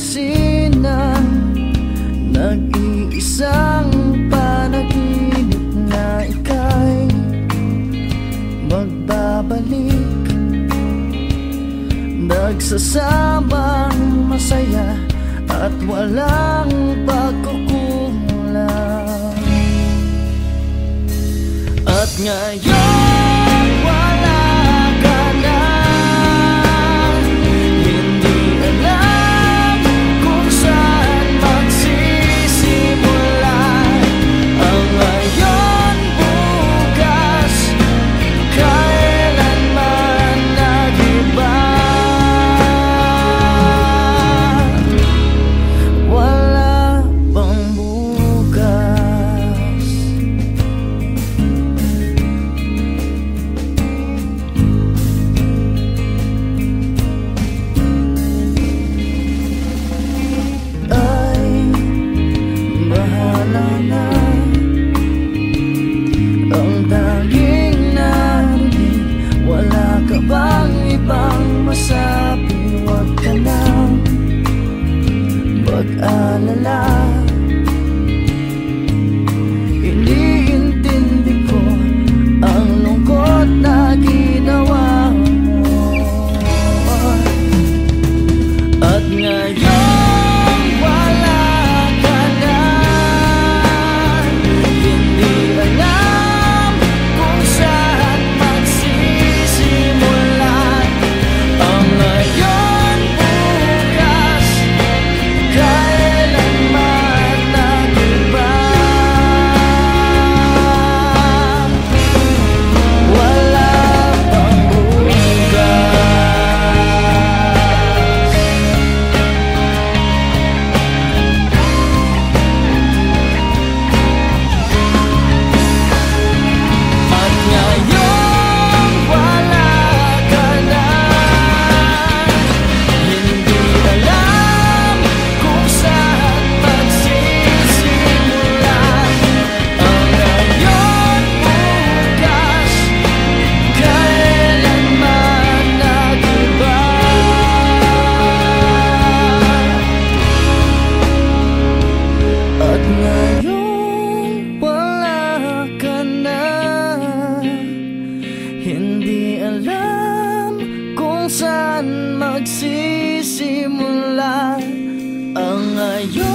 pansin na Nag-iisang panaginip na ika'y Magbabalik. Nagsasamang masaya At walang pagkukulang. At ngayon Di alam kung saan magsisimula Ang ayaw